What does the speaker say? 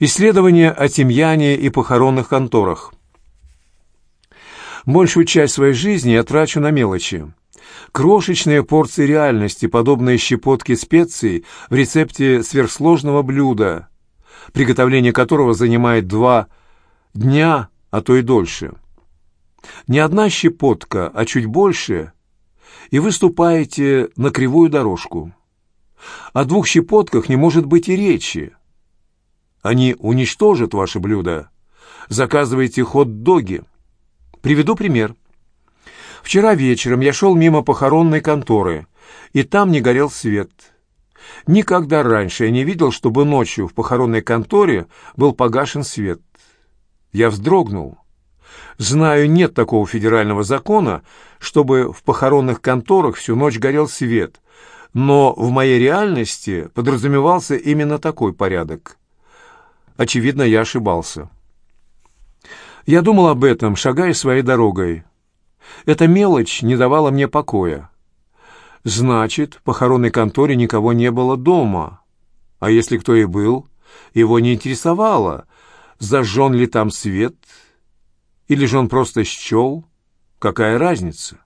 Исследования о тимьяне и похоронных конторах. Большую часть своей жизни я трачу на мелочи. Крошечные порции реальности, подобные щепотке специй в рецепте сверхсложного блюда, приготовление которого занимает два дня, а то и дольше. Не одна щепотка, а чуть больше, и вы ступаете на кривую дорожку. О двух щепотках не может быть и речи. Они уничтожат ваше блюдо. Заказывайте хот-доги. Приведу пример. Вчера вечером я шел мимо похоронной конторы, и там не горел свет. Никогда раньше я не видел, чтобы ночью в похоронной конторе был погашен свет. Я вздрогнул. Знаю, нет такого федерального закона, чтобы в похоронных конторах всю ночь горел свет, но в моей реальности подразумевался именно такой порядок. Очевидно, я ошибался. Я думал об этом, шагая своей дорогой. Эта мелочь не давала мне покоя. Значит, в похоронной конторе никого не было дома. А если кто и был, его не интересовало, зажжен ли там свет, или же он просто счел, какая разница.